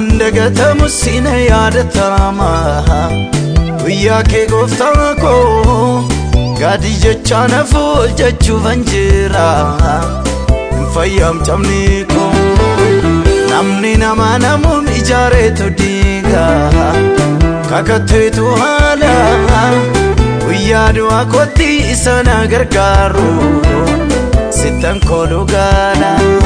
naman dagatamu sina yaadatama guyyaa kee gooftaa koo gaadii jecha nafu jechuufan jira hin fayyamtamne koo namni nama namuun ijaareetu diiga kakatteetu haala guyyaa du'aa kootti isa na gargaaru sittan kooluu gaala.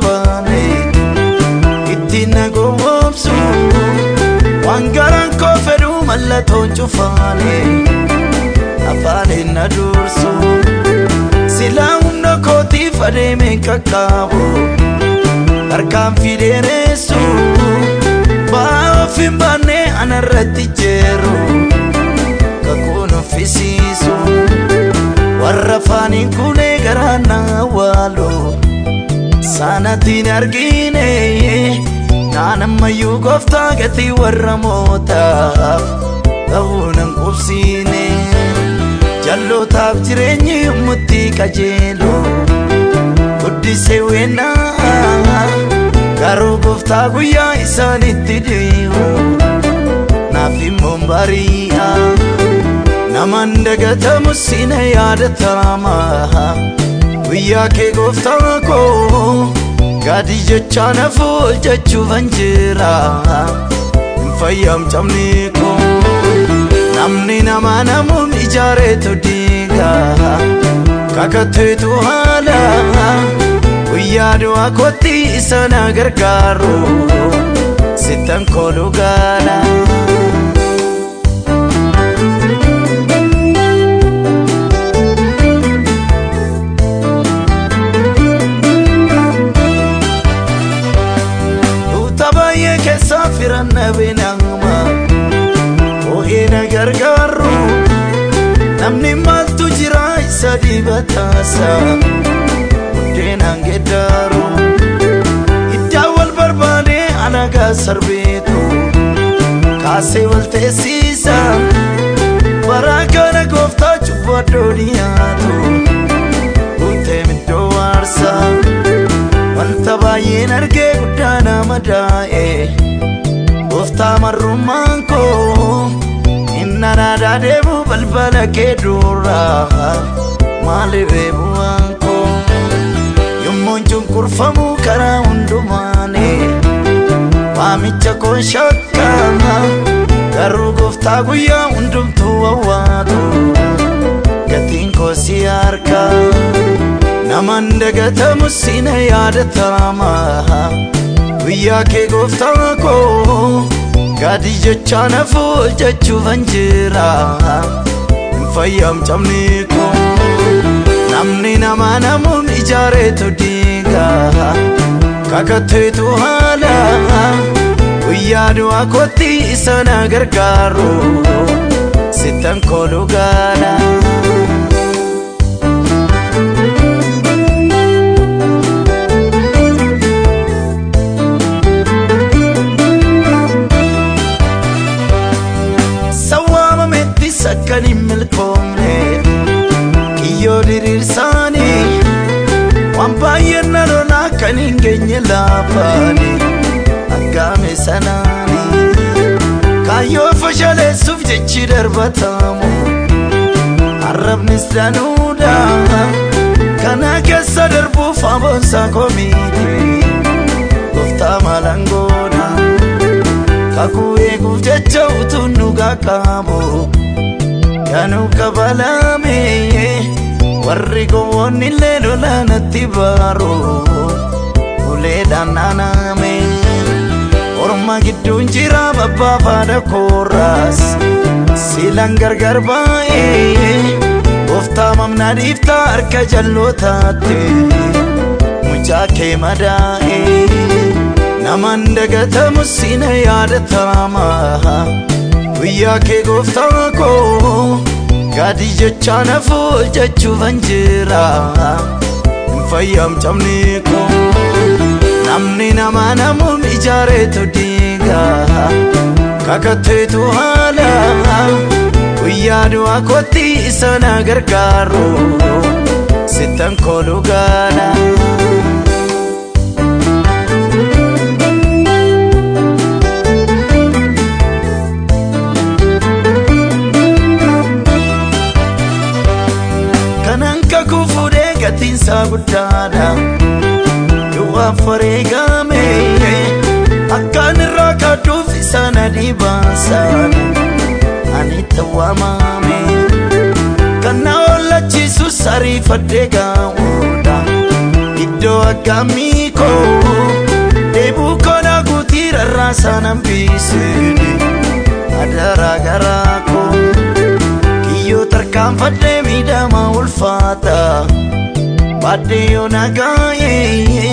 Qabaane ittiin na gowwoomsu waan garaan koo fedhu mallattoon cufaane afaaniin na dursu silaa humna kootiif adeemeen qaqqaabu harkaan fideeneessu ba'aa of hin baanne anarratti jeeru. Kakuun uffisiisu warra faaniin kunee garaan na awwaalu saanatiin argine naan ammayyuu gooftaa gatii warra mootaaf ta'uu nan qubsiine jallootaaf jireenyi yommutti qajeelu guddisee weennaa garuu gooftaa guyyaa isaanitti dhi'u naaf immoo bari'a naman dagatamu sina yaadatama guyyaa kee gooftaa koo gaadii jecha nafu jechuufan jira hin fayyamtamne koo namni nama namuun ijaareetu diiga kakatteetu haala guyyaa du'aa kootti isa na gargaaru sittan kooluu gaala. Firanna beenama oo'ee na gargaaru namni maaltu jira isa dibataasa buddeenaan geddaaru iddaa wal barbaade alagaa sarbeetu kaasee wal teessisa baraa kana gooftaa cubbaddoo dhiyaatu guutee middoo waarsaa wanta baay'een argee guddaa nama daa'e gooftaa marrummaan koo inna naadaa deemu balbala kee dura maaliif eebuwaan koo yommuun cunqurfamu karaa hundumaane waamicha koo shakka garuu gooftaa guyyaa hundumtuu wawwaatu gatiin koo si harkaa. naman dagatamu sina yaadatama guyyaa kee gooftaa koo gaadii jecha nafu jechuufan jira. Hin fayyamtamne namni nama namuun ijaareetu diiga. Kakatteetu haala guyyaa du'aa kootti isa na gargaaru. Sittan kooluu gaala. Waan baay'een na lolaa kan hin geenye laafaani aggaame sanaani kaayyoo fashaleessuuf jechi darbatamu arrabnis danuudha kana keessa darbuuf aboonsaa komiiti gooftaa maalangoodha kakuu eeguuf jecha utuun dhugaa qabu Kanu kabalame warri gowwoonni illee lolaanatti baaru uleedhaan naaname orma gidduun jira babbaafaadha koorraas siilan gargar baay'ee gooftaa mamnaa dhiiftaa harka jallootaatti mucaa kee madaa'ee naman dagatamu sina yaadatama guyyaa kee gooftaa koo gaadii jecha nafu jechuufan jira hin fayyamtamne koo namni nama namuun ijaareetu diiga kakatteetu haala guyyaa du'aa kootti isa na gargaaru sittan kooluu gaala. Gatiinsaa guddaadha du'aaf wareegame akkaan irraa kaadduuf isa na dhibaasaan ani tawwaamame kan na oolchiisus ariifadhee gaa'uudha iddoo aggaamii koo deebuu koona guutii rarraasaa nan biisee adaraa garaa koo kiyyoo tarkaanfadhee miidhama ulfaata baadhee yoo nagaayee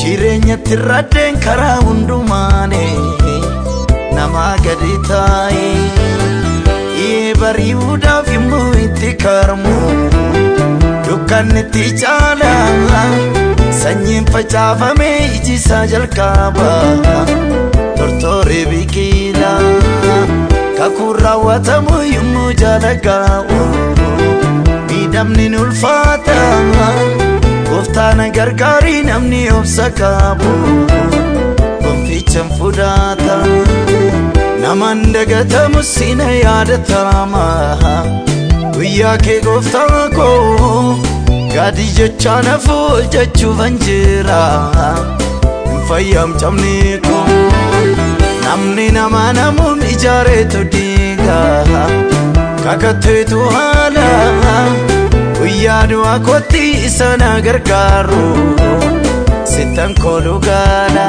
jireenyatti raddeen karaa hundumaane namaa gadi taa'ee ee bari'uudhaaf immoo itti karmu dukkanni itti caala sanyiin facaafame ijisaa jalqaba tortoree biqila kakuun raawwatamu yommuu jaalagaa'u miidhamni ni ulfaata. Gooftaan gargaarii namni obsa qabu gonfichan fudhata naman dagatamu sina yaadatama guyyaa kee gooftaa koo gaadii jechaa nafu hojjechuufan jira. Hin fayyamcamne koo namni nama namuun ijaareetu diiga kakatteetu haala guyyaa du'aa kootti isa na gargaaru sittan kooluu gaala.